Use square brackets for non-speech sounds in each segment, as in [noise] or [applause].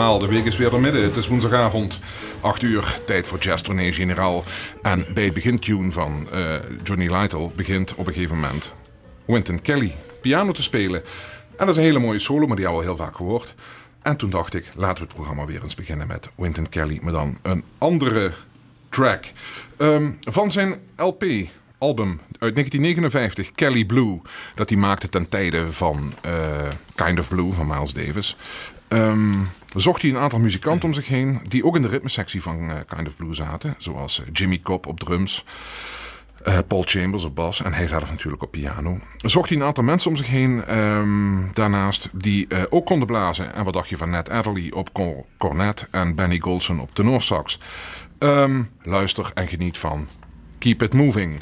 De week is weer er midden. Het is woensdagavond, 8 uur, tijd voor Jazz Tournee Generaal. En bij het begintune van uh, Johnny Lytle begint op een gegeven moment Wynton Kelly piano te spelen. En dat is een hele mooie solo, maar die hebben we al heel vaak gehoord. En toen dacht ik, laten we het programma weer eens beginnen met Wynton Kelly, maar dan een andere track. Um, van zijn LP, album uit 1959, Kelly Blue, dat hij maakte ten tijde van uh, Kind of Blue van Miles Davis. Um, zocht hij een aantal muzikanten om zich heen die ook in de ritmesectie van uh, Kind of Blue zaten. Zoals uh, Jimmy Cobb op drums, uh, Paul Chambers op bas en hij zelf natuurlijk op piano. Zocht hij een aantal mensen om zich heen um, daarnaast die ook konden blazen. En wat dacht je van Ned Adderley op cornet en Benny Golson op tenorsax. Um, luister en geniet van Keep It Moving.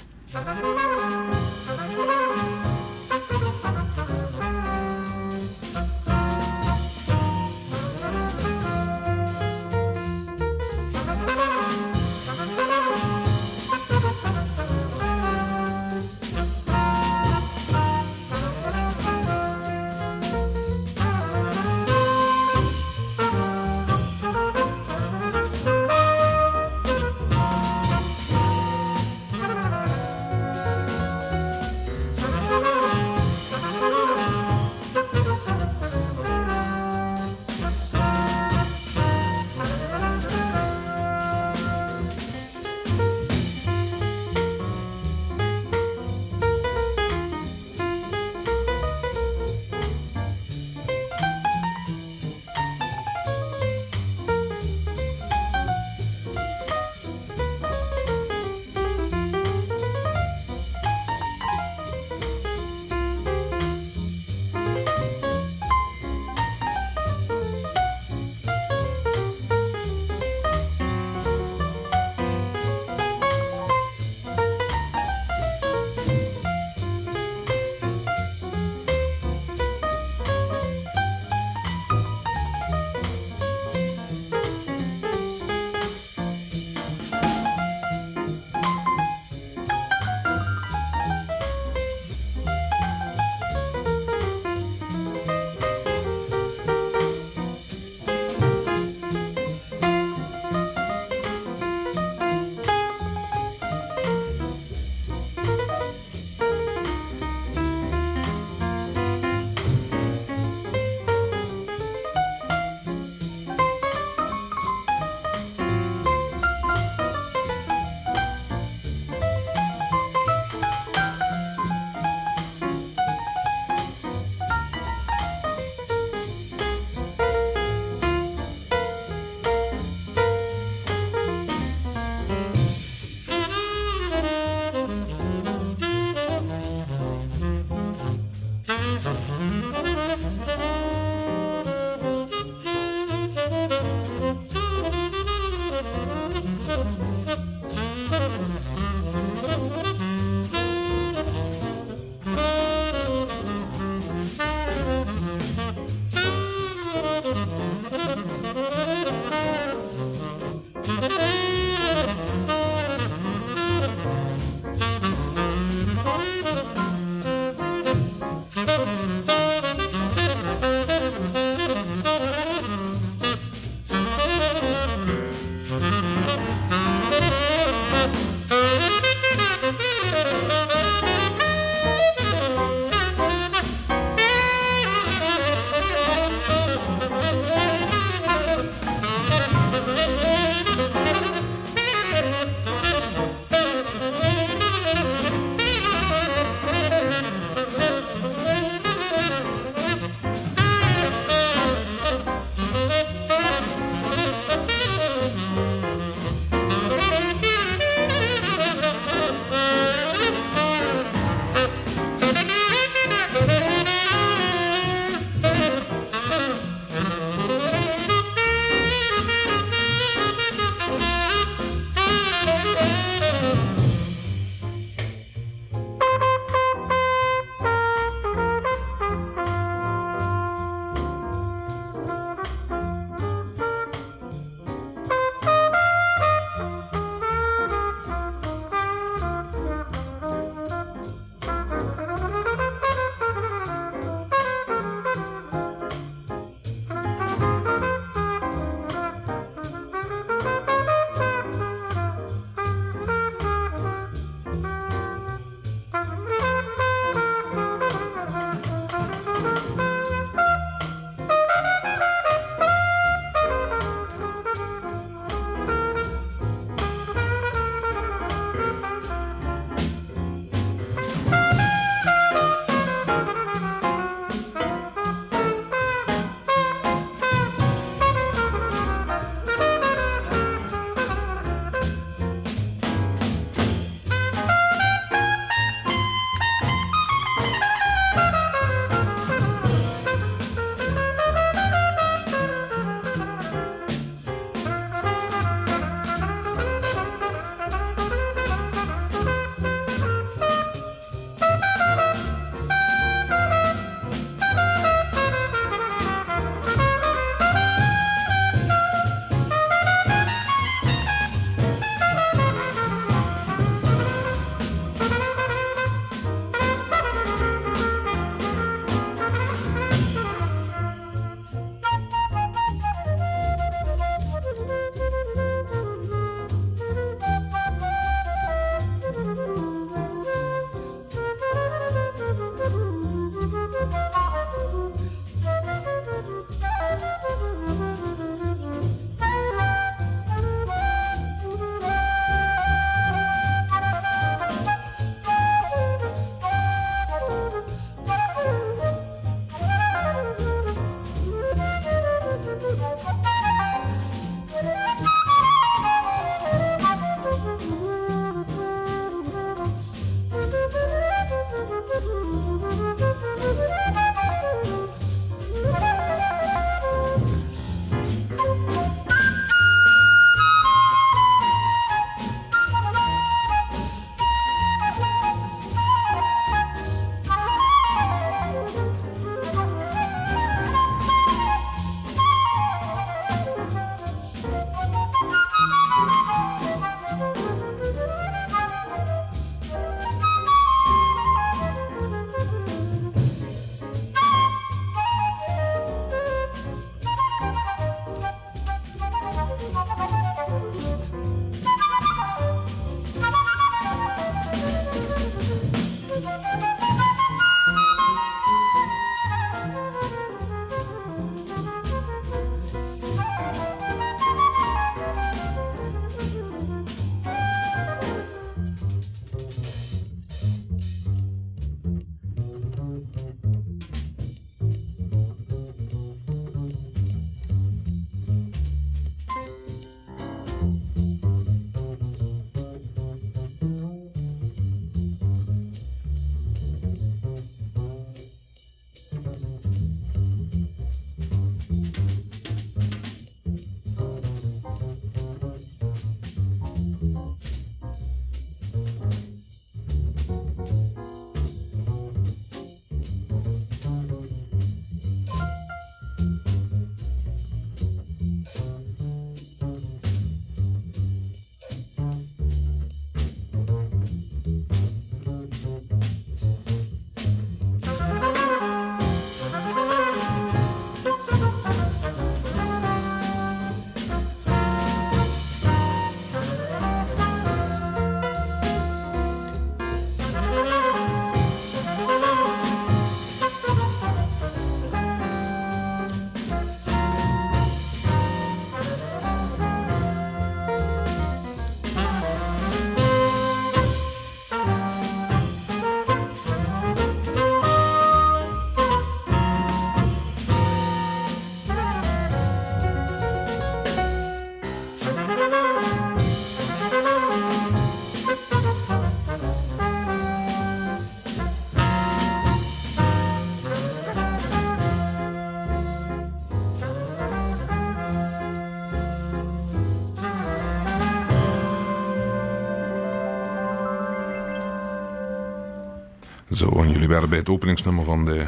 Zo, en jullie werden bij het openingsnummer van de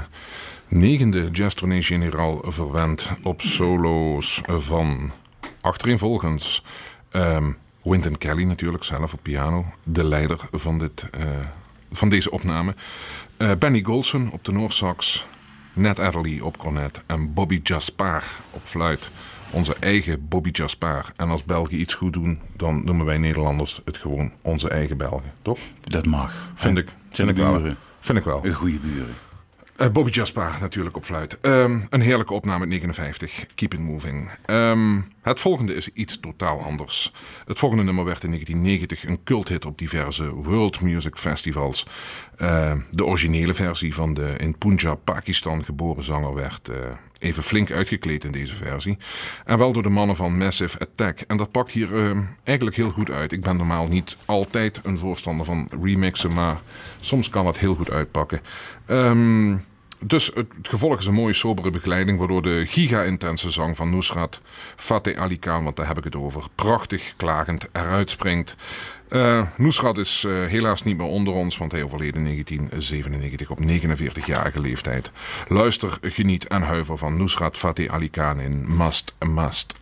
negende Jazz Tournee Generaal verwend op solo's van achtereenvolgens um, Wynton Kelly natuurlijk zelf op piano, de leider van, dit, uh, van deze opname. Uh, Benny Golson op de Noorsax, Ned Adderley op cornet en Bobby Jaspar op fluit. Onze eigen Bobby Jaspar. En als Belgen iets goed doen, dan noemen wij Nederlanders het gewoon onze eigen Belgen, toch? Dat mag. Vind ik. Vind ik wel. Vind ik wel. Een goede buren. Uh, Bobby Jasper natuurlijk op fluit. Um, een heerlijke opname 59, Keep It Moving. Um, het volgende is iets totaal anders. Het volgende nummer werd in 1990 een culthit op diverse World Music Festivals. Uh, de originele versie van de in Punjab, Pakistan geboren zanger werd uh, even flink uitgekleed in deze versie. En wel door de mannen van Massive Attack. En dat pakt hier uh, eigenlijk heel goed uit. Ik ben normaal niet altijd een voorstander van remixen, maar soms kan het heel goed uitpakken. Um, dus het, gevolg is een mooie sobere begeleiding, waardoor de giga-intense zang van Nusrat Fateh Ali Khan, want daar heb ik het over, prachtig klagend eruit springt. Uh, Nusrat is uh, helaas niet meer onder ons, want hij overleed in 1997 op 49-jarige leeftijd. Luister, geniet en huiver van Nusrat Fateh Ali Khan in Must Must.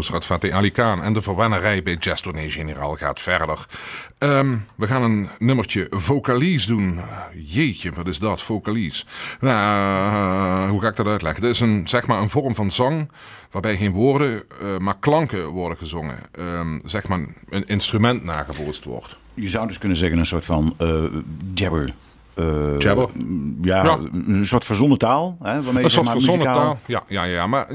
Nusrat Fateh en de verwennerij bij Jazz Tournee Generaal gaat verder. Ehm, we gaan een nummertje vocalies doen. Jeetje, wat is dat, vocalies? Nou, eh, hoe ga ik dat uitleggen? Het is een, zeg maar een vorm van zang waarbij geen woorden, uh, maar klanken worden gezongen. Ehm, zeg maar een instrument nagebootst wordt. Je zou dus kunnen zeggen een soort van uh, jabber. Uh? Ja, ja, een soort verzonnen taal. Hè, waarmee een soort verzonnen taal, ja, ja, ja. Maar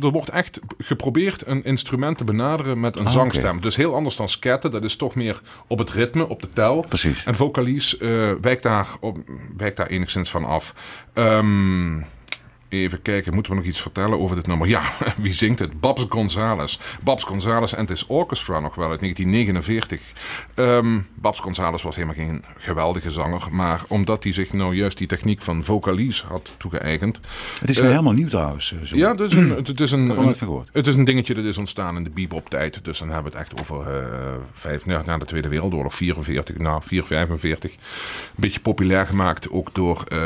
er wordt echt geprobeerd een instrument te benaderen met een ah, zangstem. Dus heel anders dan sketten. Dat is toch meer op het ritme, op de tel. Precies. En vocalies uh, wijkt, daar op, wijkt daar enigszins van af. Um, Even kijken, moeten we nog iets vertellen over dit nummer? Ja, [laughs] wie zingt het? Babs Gonzales. Babs Gonzales en het Orchestra nog wel uit 1949. Um, Babs Gonzales was helemaal geen geweldige zanger. Maar omdat hij zich nou juist die techniek van vocalies had toegeëigend. Het is uh, helemaal nieuw trouwens. Zo. Ja, het is een, het is een, een, het is een dingetje dat is ontstaan in de bebop-tijd. Dus dan hebben we het echt over uh, vijf, nou, na de Tweede Wereldoorlog, 44, nou 4, 45. Een beetje populair gemaakt ook door uh,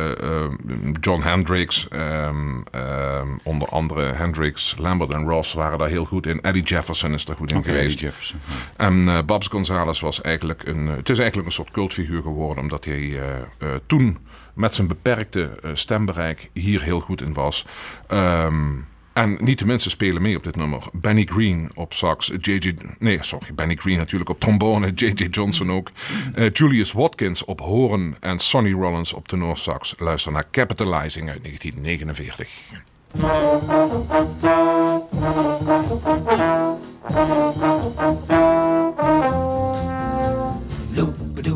John Hendricks. Um, um, onder andere Hendrix, Lambert en Ross waren daar heel goed in. Eddie Jefferson is er goed in okay, geweest. Eddie Jefferson, ja. En uh, Babs Gonzales was eigenlijk een... Het is eigenlijk een soort cultfiguur geworden... omdat hij uh, uh, toen met zijn beperkte stembereik hier heel goed in was. Um, en niet de mensen spelen mee op dit nummer. Benny Green op sax, JJ... Nee, sorry, Benny Green natuurlijk op trombone, [laughs] J.J. Johnson ook. Uh, Julius Watkins op hoorn en Sonny Rollins op tenorsax. Luister naar Capitalizing uit 1949. Loop-a-doop,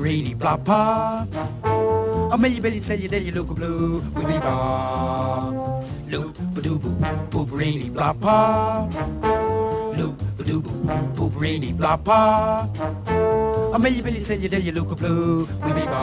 reedy blop oh, pop. A milli billy sell you dilly look blue, we be bop. Loop ba doo boo, poop reedy blah pop. Loop ba doo boo, poop reedy blah pop. A millibee, say you tell you look a blue. We be ba.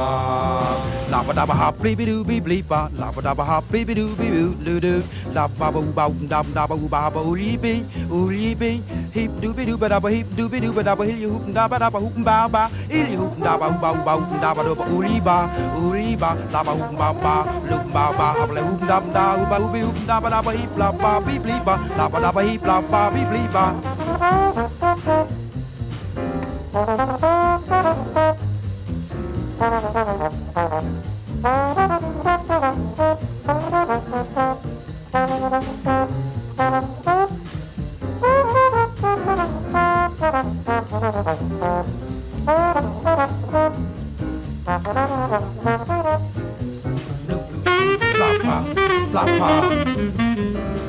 Labba dabba hop, bleeby doo bee bleep ba. Labba dabba hop, bleeby doo bee doo loo doo. Dabba babba ooba ooba dabba dabba ooba hoppa ooly bee. Ooly bee. Heap dooby dooba dabba heap dooby dooba dabba hill you hoopin' dabba dabba hoopin' ba ba. Hill you hoopin' dabba ooba ooba hoopin' dabba dabba ooly ba. Ooly ba. Labba hoopin' ba ba. Loopin' ba ba. Hoppa hoopin' dabba dabba ooba ooby hoopin' dabba dabba heap labba bee bleep ba. Labba dabba heap labba bee bleep ba. Blue, blue,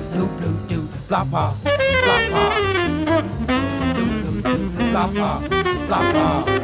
blue, blue, blue, หลั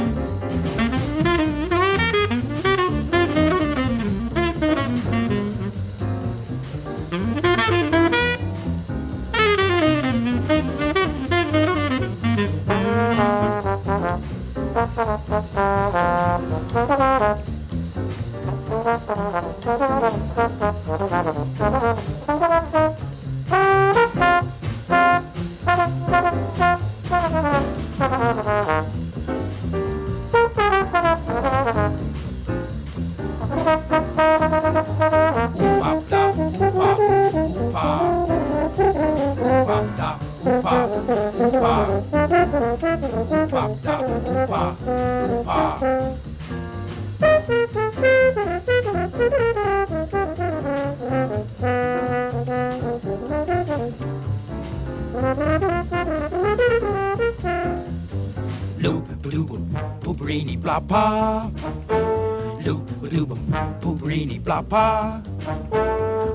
blah pa.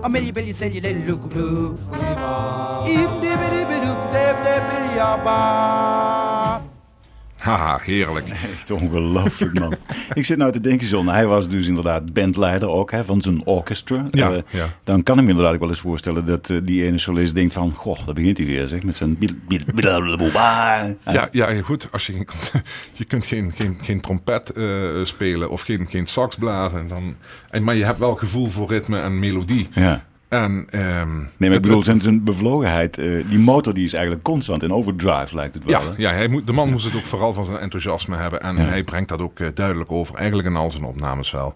A milli billy said you let it look blue. Eep dibby dibby doop dib dib billy Haha, heerlijk. Echt ongelooflijk, man. Ik zit nou te denken, John, hij was dus inderdaad bandleider ook hè, van zijn orchestra. Ja, uh, ja. Dan kan ik me inderdaad wel eens voorstellen dat uh, die ene solist denkt van... Goh, daar begint hij weer, zeg, met zijn... Ja, ja, goed. Als je, [laughs] je kunt geen, geen, geen trompet uh, spelen of geen, geen sax blazen. Dan, en, maar je hebt wel gevoel voor ritme en melodie. Ja. En, ehm, nee, maar ik bedoel, zijn, zijn bevlogenheid, eh, die motor die is eigenlijk constant in overdrive, lijkt het wel. Ja, hè? ja hij moet, de man moest het ook vooral van zijn enthousiasme hebben. En hij brengt dat ook eh, duidelijk over. Eigenlijk in al zijn opnames wel.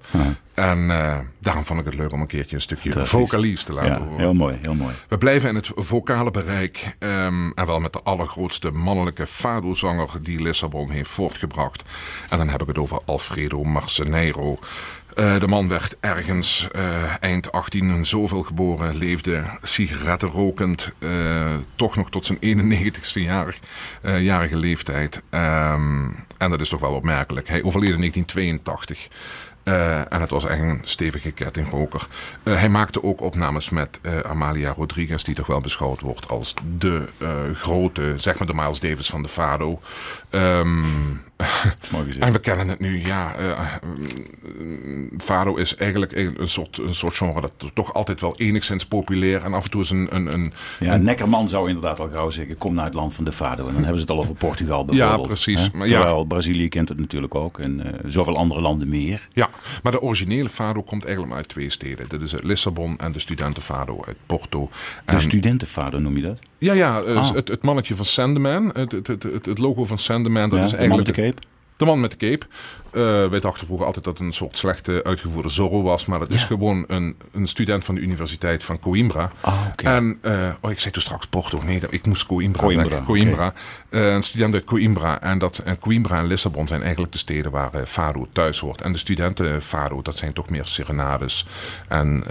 En eh, daarom vond ik het leuk om een keertje een stukje vocalies te laten Ja, horen. heel mooi, heel mooi. We blijven in het vocale bereik. ehm, en wel met de allergrootste mannelijke fado-zanger die Lissabon heeft voortgebracht. En dan heb ik het over Alfredo Marceneiro. Eh, de man werd ergens eh, eind 18 en zoveel geboren, leefde sigaretten rokend, eh, toch nog tot zijn 91ste jaar, jarige leeftijd. Ehm, en dat is toch wel opmerkelijk. Hij overleed in 1982. Eh, en het was echt een stevige kettingroker. Hij maakte ook opnames met Amalia Rodriguez, die toch wel beschouwd wordt als de grote, zeg maar de Miles Davis van de Fado. Dat is mooi gezegd. [laughs] en we kennen het nu, ja. eh, eh, Fado is eigenlijk een een soort, een soort genre dat toch altijd wel enigszins populair en af en toe is een. een, een Ja, Neckerman zou inderdaad al gauw zeggen, kom naar het land van de Fado. En dan hebben ze het al over Portugal bijvoorbeeld. precies. hè? Maar ja. Terwijl Brazilië kent het natuurlijk ook en eh, zoveel andere landen meer. ja, maar de originele Fado komt eigenlijk maar uit twee steden. Dat is uit Lissabon en de studentenfado uit Porto. De En- studentenfado noem je dat? Ja, ja, eh, Ah. het, het mannetje van Sandman. Het, het, het, het, het logo van Sandman, dat ja, is de man met eigenlijk... de cape? De man met de cape. Eh, wij dachten vroeger altijd dat het een soort slechte uitgevoerde Zorro was. Maar dat is gewoon een, een student van de Universiteit van Coimbra. Ah. En, eh, oh, ik zei toen straks Porto. Nee, ik moest Coimbra, Coimbra, zeggen. Coimbra. Eh, een student uit Coimbra. En, dat, en Coimbra en Lissabon zijn eigenlijk de steden waar Fado thuis hoort. En de studenten Fado, dat zijn toch meer serenades. En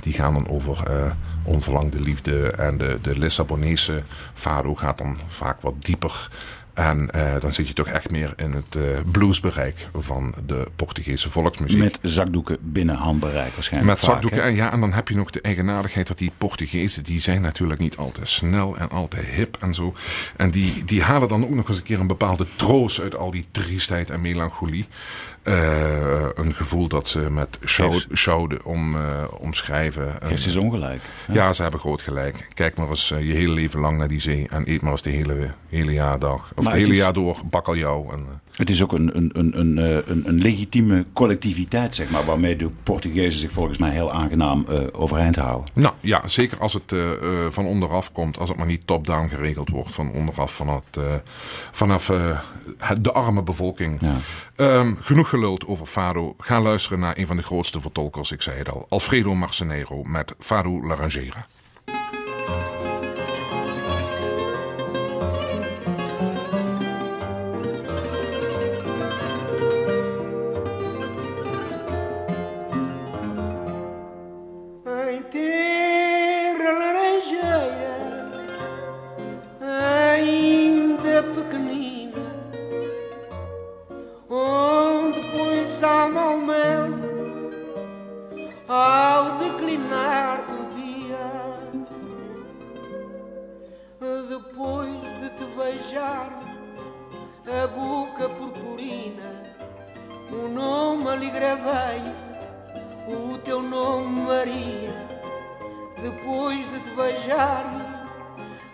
die gaan dan over onverlangde liefde. En de, de Lissabonese Fado gaat dan vaak wat dieper. En eh, dan zit je toch echt meer in het eh, bluesbereik van de Portugese volksmuziek. Met zakdoeken binnen handbereik waarschijnlijk. Met vaak, zakdoeken. En ja, en dan heb je nog de eigenaardigheid dat die Portugezen, die zijn natuurlijk niet altijd snel en altijd hip en zo. En die, die halen dan ook nog eens een keer een bepaalde troost uit al die triestheid en melancholie. Eh, een gevoel dat ze met show, shouden om, eh, omschrijven. En, Geeft ze ongelijk. hè? ja, ze hebben groot gelijk. Kijk maar eens eh, je hele leven lang naar die zee en eet maar eens de hele, hele jaardag. Of Maar het hele is- jaar door bakkeljauw. En, Het is ook een, een, een, een, eh, een, een legitieme collectiviteit, zeg maar, waarmee de Portugezen zich volgens mij heel aangenaam eh, overeind houden. Nou ja, zeker als het eh, van onderaf komt. Als het maar niet top-down geregeld wordt. Van onderaf vanaf, eh, vanaf de arme bevolking. Ja. Ehm, genoeg geluld over Fado. Ga luisteren naar een van de grootste vertolkers. Ik zei het al. Alfredo Marceneiro met Fado La beijar a boca purpurina, o nome ali gravei o teu nome Maria, depois de te beijar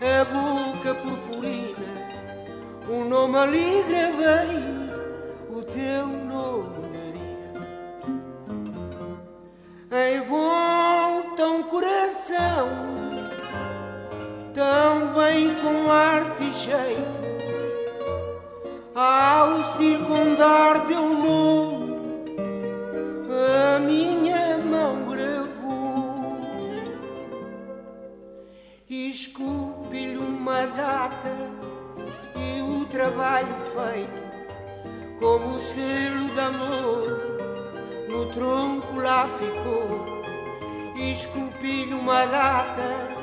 a boca purpurina, o nome ali gravei, o teu nome Maria. Em bem com arte e jeito, ao circundar teu nome a minha mão gravou. Esculpi-lhe uma data e o trabalho feito como o selo de amor no tronco lá ficou. Esculpi-lhe uma data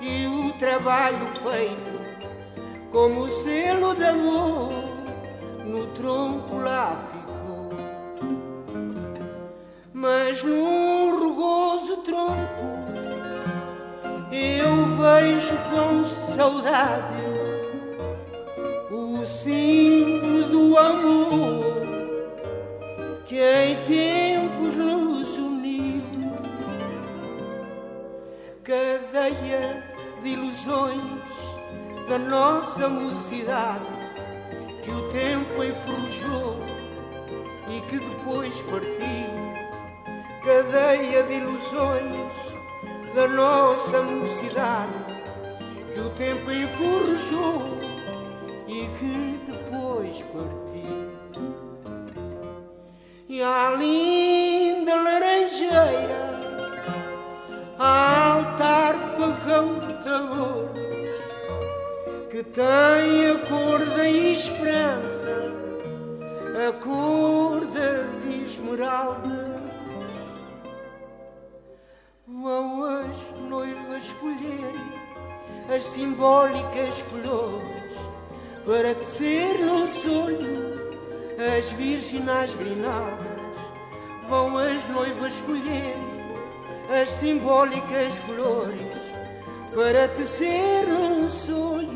e o trabalho feito como o selo de amor no tronco lá ficou mas num rugoso tronco eu vejo com saudade o símbolo do amor que em tempos nos uniu. Cadeia de ilusões da nossa mocidade que o tempo enferrujou e que depois partiu cadeia de ilusões da nossa mocidade que o tempo enforjou e que depois partiu. E a linda laranjeira, a tem a cor da esperança, a cor das esmeraldas. Vão as noivas escolherem as simbólicas flores para tecer num sonho as virginais grinaldas. Vão as noivas escolherem as simbólicas flores para tecer num sonho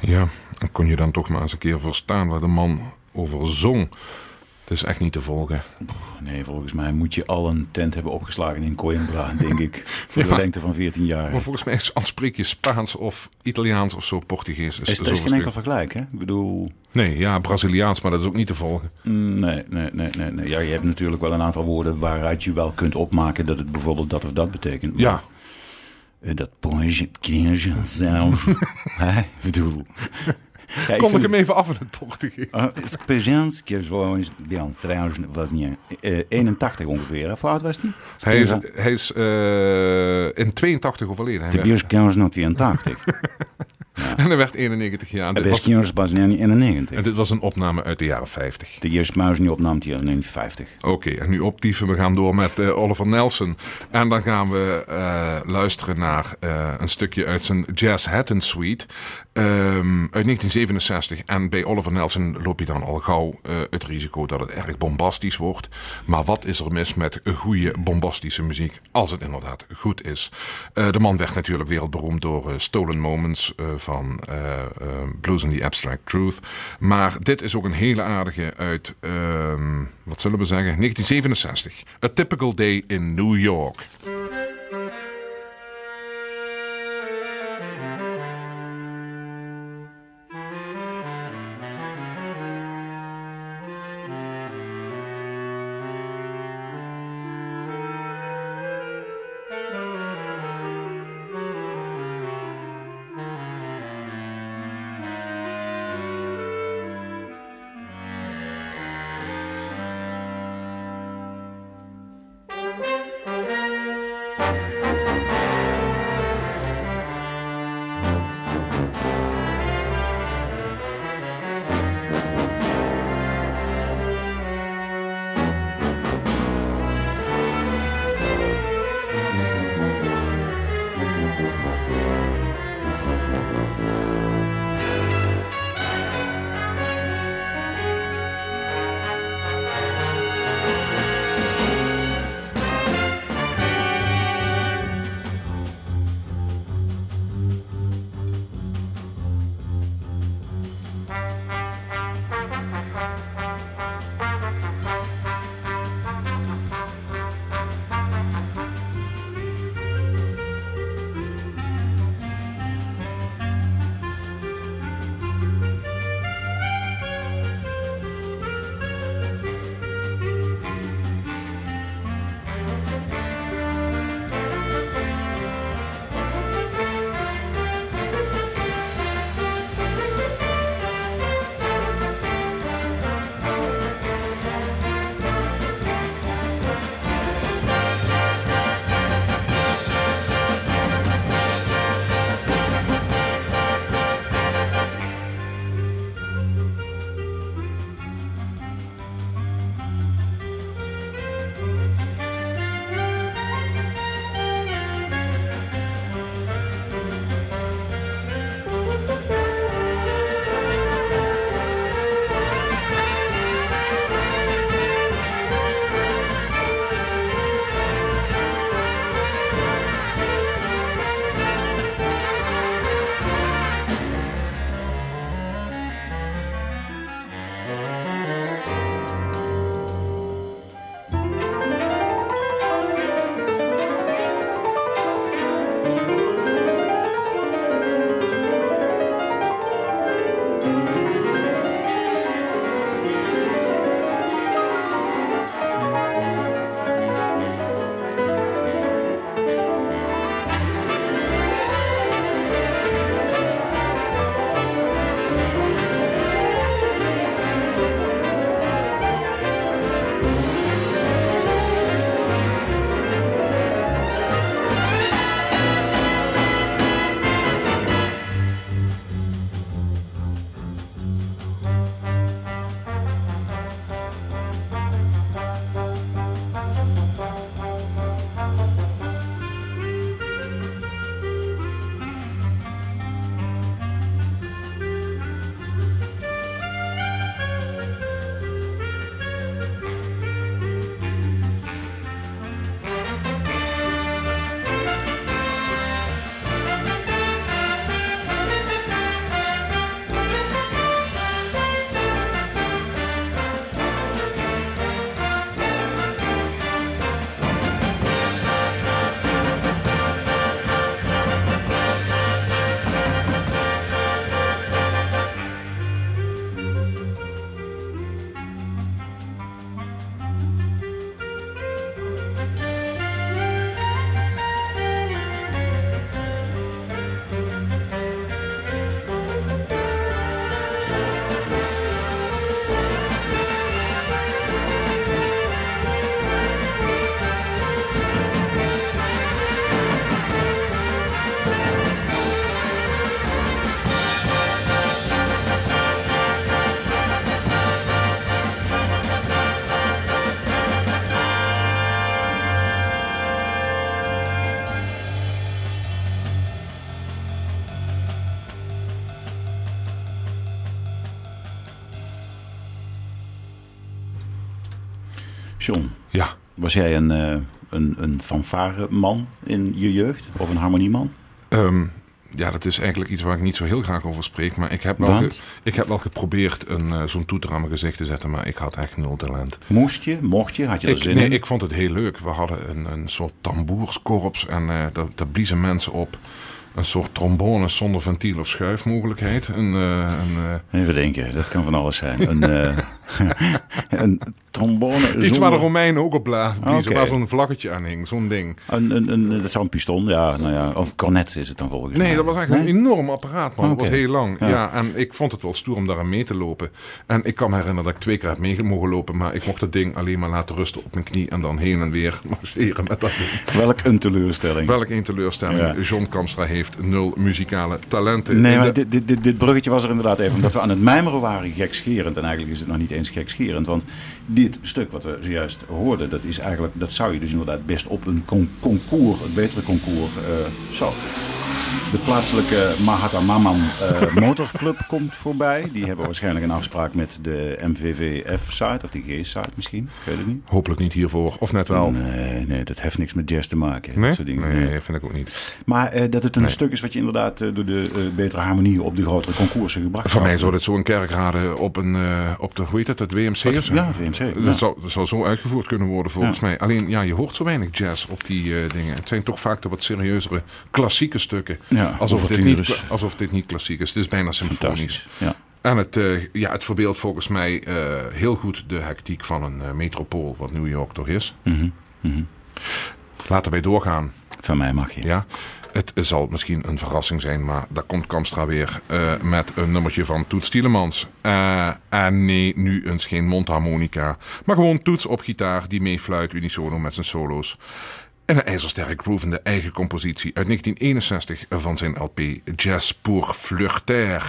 Ja, en kon je dan toch maar eens een keer verstaan waar de man over zong. Het is echt niet te volgen. Nee, volgens mij moet je al een tent hebben opgeslagen in Coimbra, [laughs] denk ik. Voor de Ja. lengte van 14 jaar. Maar volgens mij is, als spreek je Spaans of Italiaans of zo, Portugees. Is, Is, er is geen enkel vergelijk, hè? Ik bedoel, Nee, ja, Braziliaans, maar dat is ook niet te volgen. mm, nee, nee, nee, nee, nee. Ja, je hebt natuurlijk wel een aantal woorden waaruit je wel kunt opmaken dat het bijvoorbeeld dat of dat betekent. Maar, Ja, eh, dat kinge, zelf. [laughs] Hè? Ik bedoel... Ja, kom ik hem even af in het Portugees. Ah, Spejans, que zoals Bian trouwens was niet eh, 81 ongeveer. hè? Hoe oud was die? Hij is, hij is eh, in 82 overleden. De bierskans nog 82. [laughs] en hij werd 91 jaar. De dit, was, was niet 91. en dit was een opname uit de jaren 50. De eerste muis niet opnam die in 50. Oké, en nu optieven. We gaan door met eh, Oliver Nelson. En dan gaan we eh, luisteren naar eh, een stukje uit zijn Jazz Hatton Suite ehm, uit 1967. En bij Oliver Nelson loop je dan al gauw eh, het risico dat het erg bombastisch wordt. Maar wat is er mis met goede bombastische muziek als het inderdaad goed is? Eh, de man werd natuurlijk wereldberoemd door eh, Stolen Moments van Blues and the Abstract Truth. Maar dit is ook een hele aardige uit, ehm, wat zullen we zeggen, 1967. A Typical Day in New York. Was jij een, eh een, een fanfare-man in je jeugd? Of een harmonieman? Ehm, ja, dat is eigenlijk iets waar ik niet zo heel graag over spreek. Maar ik heb wel, ge- ik heb wel geprobeerd een, eh, zo'n toeter aan mijn gezicht te zetten. Maar ik had echt nul talent. Moest je? Mocht je? Had je er Ik, zin nee, in? ik vond het heel leuk. We hadden een, een soort tamboerskorps. En eh daar, daar bliezen mensen op. Een soort trombone zonder ventiel of schuifmogelijkheid. Een, eh, een, Even denken, dat kan van alles zijn. Een, [laughs] [laughs] een trombone iets waar de Romeinen ook op bla- bliezen. Oké. Waar zo'n vlaggetje aan hing. Zo'n ding. Een, een, een, dat zou een piston, ja, nou ja. Of cornet is het dan volgens mij. Nee, dat was eigenlijk Nee? een enorm apparaat, man. Dat Oké. was heel lang. Ja. Ja. en ik vond het wel stoer om daaraan mee te lopen. En ik kan me herinneren dat ik twee keer heb mee mogen lopen. Maar ik mocht dat ding alleen maar laten rusten op mijn knie. En dan heen en weer [laughs] marcheren met dat ding. Welk een teleurstelling. Welk een teleurstelling. Ja. John Kamstra heeft nul muzikale talenten. Nee, maar de- dit, dit, dit bruggetje was er inderdaad even omdat we aan het mijmeren waren gekscherend. En eigenlijk is het nog niet eens gekscherend. Want dit stuk wat we zojuist hoorden, dat, is eigenlijk, dat zou je dus inderdaad best op een con- concours, een betere concours, eh zo. De plaatselijke Mahata Maman eh, motorclub [laughs] komt voorbij. Die hebben waarschijnlijk een afspraak met de MVVF-site, of de G-site misschien. Ik weet het niet. Hopelijk niet hiervoor. Of net wel. Nee, nee, dat heeft niks met jazz te maken. Dat Nee? soort dingen. Nee, vind ik ook niet. Maar eh, dat het een Nee. stuk is wat je inderdaad eh, door de betere harmonie op de grotere concoursen gebracht Voor mij zou dit zo een kerkrade op, een, op de, hoe heet het, het WMC of zo? Ja, het WMC. Dat, zou, dat zou zo uitgevoerd kunnen worden volgens Ja. mij. Alleen, ja, je hoort zo weinig jazz op die dingen. Het zijn toch vaak de wat serieuzere klassieke stukken. Ja, alsof, dit niet, alsof dit niet klassiek is. Het is bijna symfonisch. Ja. En het, eh, ja, het verbeeldt volgens mij eh, heel goed de hectiek van een eh, metropool, wat New York toch is. Mhm, mhm. Laten wij doorgaan. Van mij mag je. Ja, het zal misschien een verrassing zijn, maar daar komt Kamstra weer met een nummertje van Toets Tielemans. En nee, nu eens geen mondharmonica, maar gewoon Toets op gitaar die meefluit unisono met zijn solo's. En een ijzersterk groovende eigen compositie uit 1961 van zijn LP Jazz pour Flirtaire.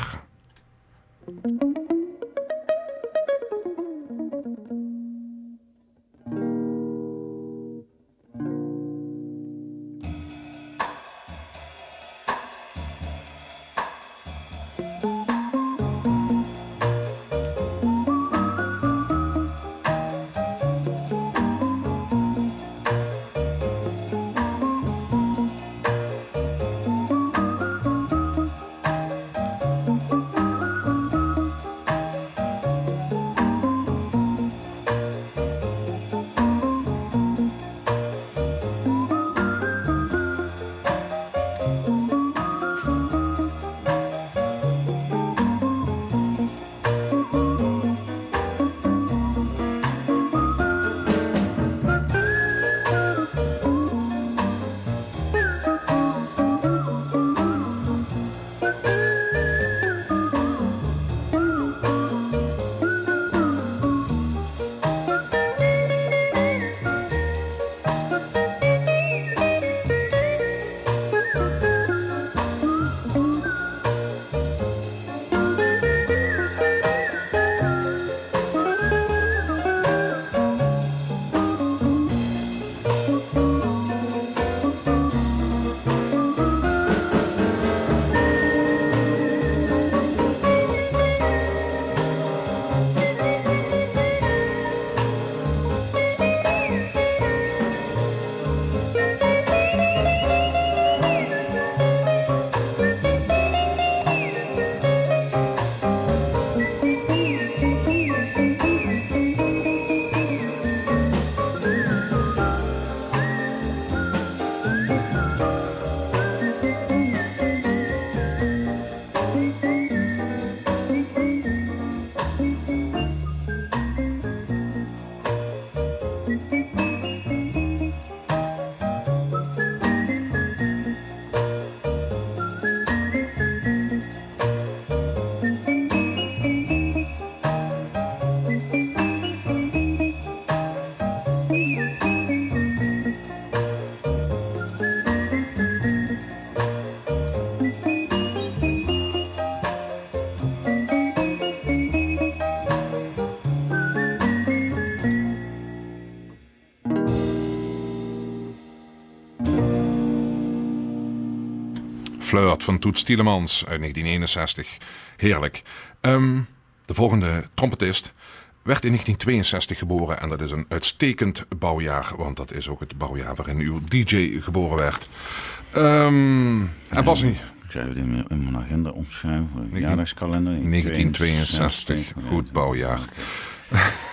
Van Toets Tielemans uit 1961. Heerlijk. Ehm, de volgende trompetist werd in 1962 geboren en dat is een uitstekend bouwjaar, want dat is ook het bouwjaar waarin uw DJ geboren werd. Um, en was niet. Ik zei het in mijn agenda omschrijven voor de jaardagskalender. 1962, goed bouwjaar. [laughs]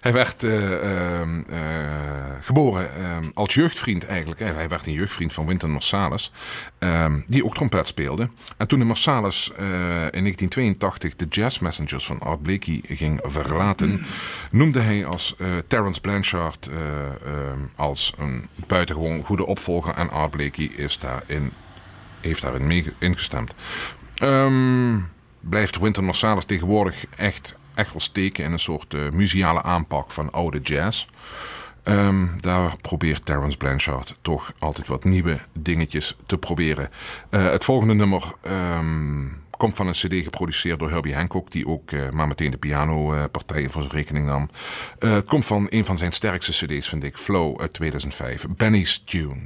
hij werd uh, uh, geboren ehm, als jeugdvriend eigenlijk. Hij werd een jeugdvriend van Wynton Marsalis, ehm, die ook trompet speelde. En toen de Marsalis eh, in 1982 de Jazz Messengers van Art Blakey ging verlaten, noemde hij als Terence Blanchard als een buitengewoon goede opvolger. En Art Blakey is daarin, heeft daarin mee ingestemd. Blijft Wynton Marsalis tegenwoordig echt echt wel steken in een soort uh, muziale aanpak van oude jazz. Um, daar probeert Terence Blanchard toch altijd wat nieuwe dingetjes te proberen. Uh, het volgende nummer um, komt van een cd geproduceerd door Herbie Hancock... die ook uh, maar meteen de pianopartijen voor zijn rekening nam. het komt van een van zijn sterkste cd's, vind ik, Flow uit 2005. Benny's Tune.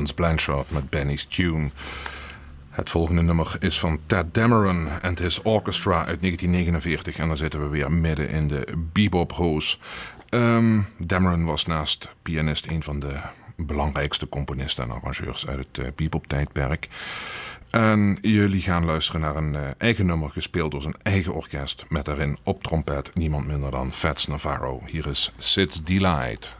Terence Blanchard met Benny's Tune. Het volgende nummer is van Ted Dameron en His Orchestra uit 1949. En dan zitten we weer midden in de bebop-roos. Um, Dameron was naast pianist een van de belangrijkste componisten en arrangeurs uit het uh, bebop-tijdperk. En jullie gaan luisteren naar een uh, eigen nummer gespeeld door zijn eigen orkest. Met daarin op trompet niemand minder dan Fats Navarro. Hier is Sid's Delight.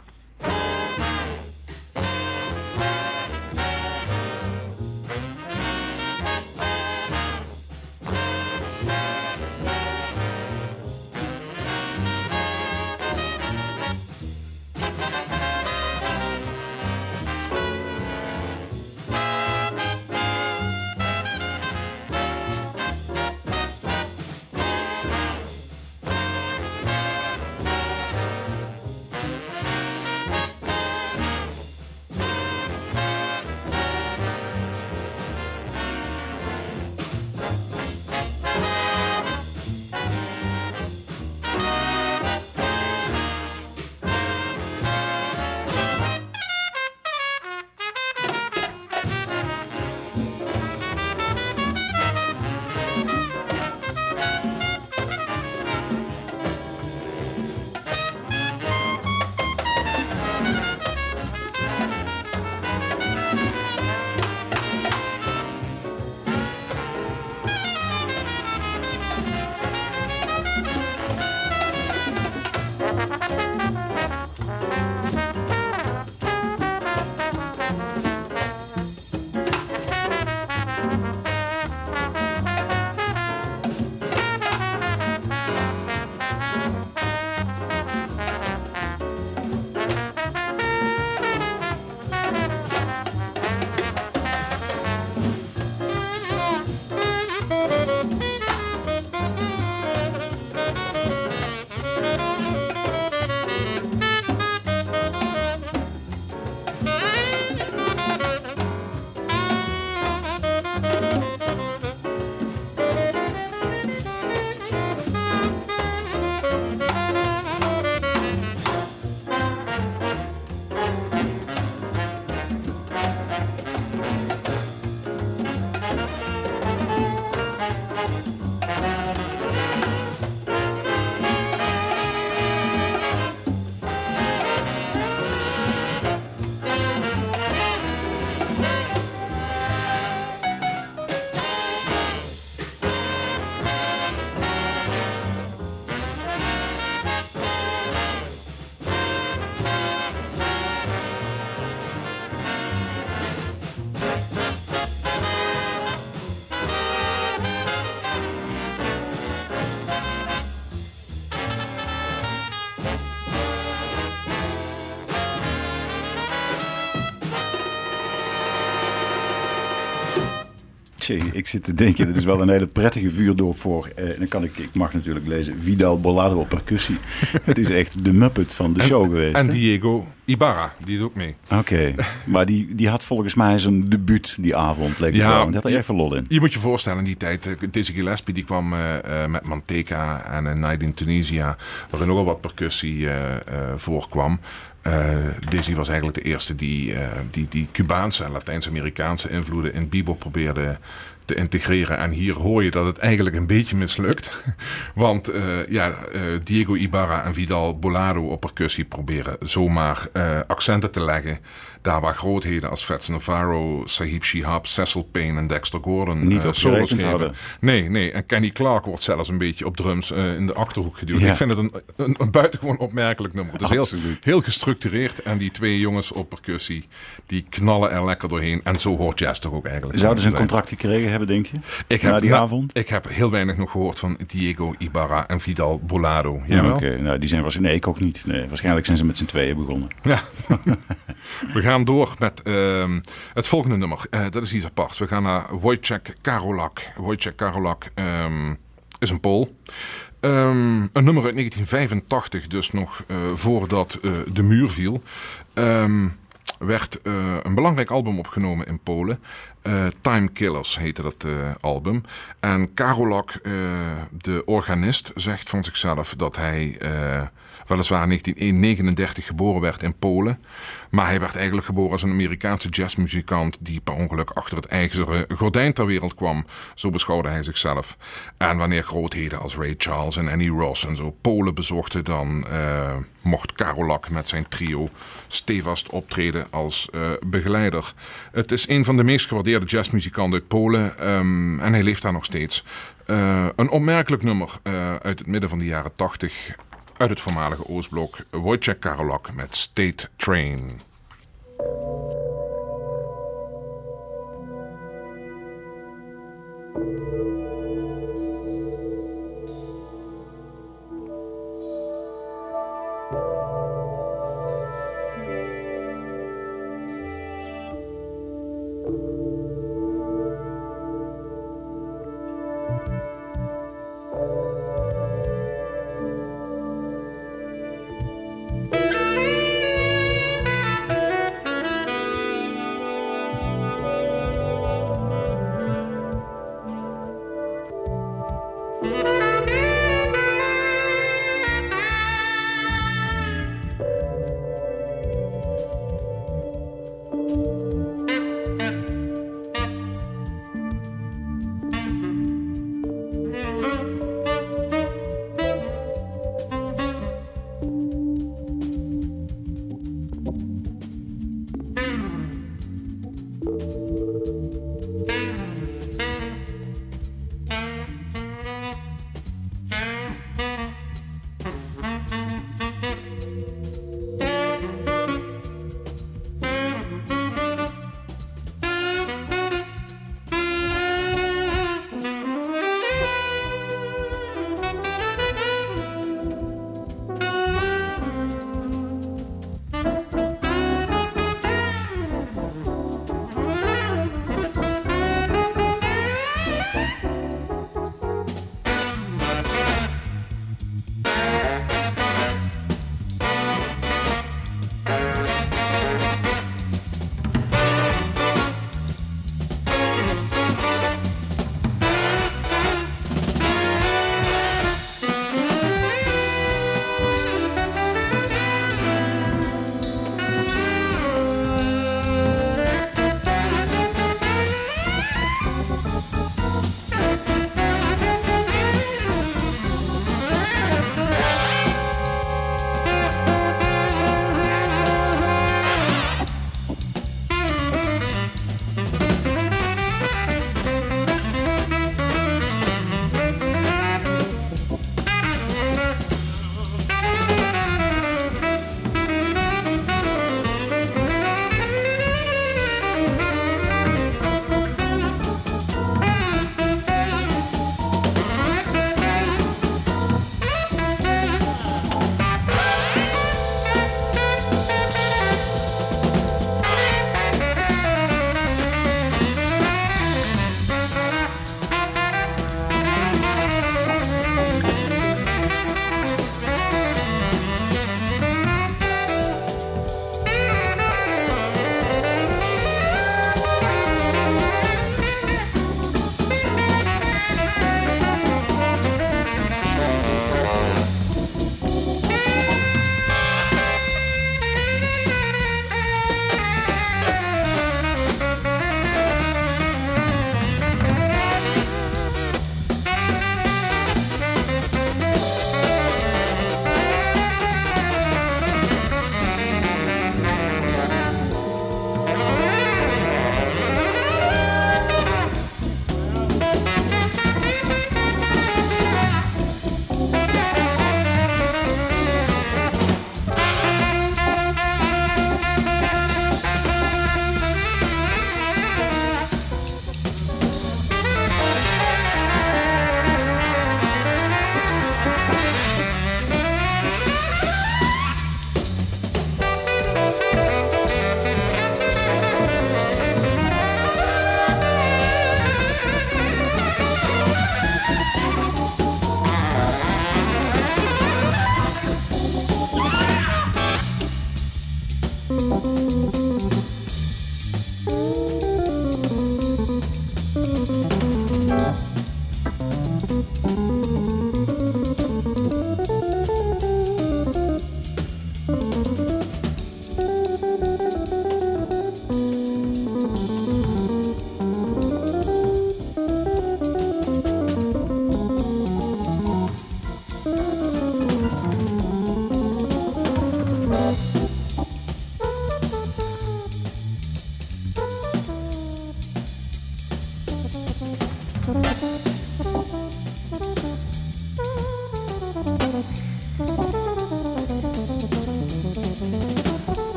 Ik zit te denken, dit is wel een hele prettige vuurdoop voor. Eh, en dan kan ik, ik mag natuurlijk lezen, Vidal Bolado op percussie. [laughs] het is echt de Muppet van de show geweest. En Diego Ibarra, die doet ook mee. Oké, [laughs] maar die, die had volgens mij zijn debuut die avond, leek ja, wel. Die had er echt veel lol in. Je moet je voorstellen, in die tijd, uh, Dizzy Gillespie die kwam uh, met Manteca en een Night in Tunisia, waarin nogal wat percussie voorkwam. Uh, Dizzy was eigenlijk de eerste die, uh, die, die Cubaanse en Latijns-Amerikaanse invloeden in bebop probeerde te integreren. En hier hoor je dat het eigenlijk een beetje mislukt. [laughs] Want uh, ja, Diego Ibarra en Vidal Bolado op percussie proberen zomaar accenten te leggen daar waar grootheden als Fats Navarro, Sahib Shihab, Cecil Payne en Dexter Gordon niet uh, op solos geven. Nee, nee. En Kenny Clark wordt zelfs een beetje op drums uh, in de achterhoek geduwd. Ik vind het een, een, een, buitengewoon opmerkelijk nummer. Het is heel, heel gestructureerd. En die twee jongens op percussie, die knallen er lekker doorheen. En zo hoort jazz toch ook eigenlijk. Zouden ze een contract gekregen hebben, denk je? Ik heb, die avond? Ik heb heel weinig nog gehoord van Diego Ibarra en Vidal Bolado. Ja, oké. Nou, die zijn waarschijnlijk... Nee, ik ook niet. Nee, waarschijnlijk zijn ze met z'n tweeën begonnen. Ja. [laughs] We gaan gaan door met uh, het volgende nummer. Uh, dat is iets apart. We gaan naar Wojciech Karolak. Wojciech Karolak um, is een Pool. Um, een nummer uit 1985, dus nog uh, voordat uh, de muur viel. Werd een belangrijk album opgenomen in Polen. Time Killers heette dat album. En Karolak, de organist, zegt van zichzelf dat hij weliswaar in 1939 geboren werd in Polen Maar hij werd eigenlijk geboren als een Amerikaanse jazzmuzikant die per ongeluk achter het ijzeren gordijn ter wereld kwam. Zo beschouwde hij zichzelf. En wanneer grootheden als Ray Charles en Annie Ross en zo Polen bezochten, dan uh, mocht Karolak met zijn trio stevast optreden als uh, begeleider. Het is een van de meest gewaardeerde jazzmuzikanten uit Polen um, en hij leeft daar nog steeds. Uh, een opmerkelijk nummer uit het midden van de jaren 80 uit het voormalige Oostblok, Wojciech Karolak met State Train.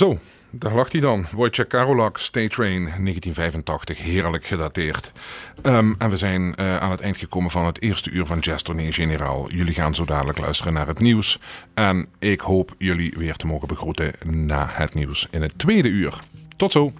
Zo, daar lag hij dan. Wojciech Karolak, Stay Train, 1985, heerlijk gedateerd. Ehm, en we zijn uh, aan het eind gekomen van het eerste uur van Jazz Tournee Generaal. Jullie gaan zo dadelijk luisteren naar het nieuws. En ik hoop jullie weer te mogen begroeten na het nieuws in het tweede uur. Tot zo!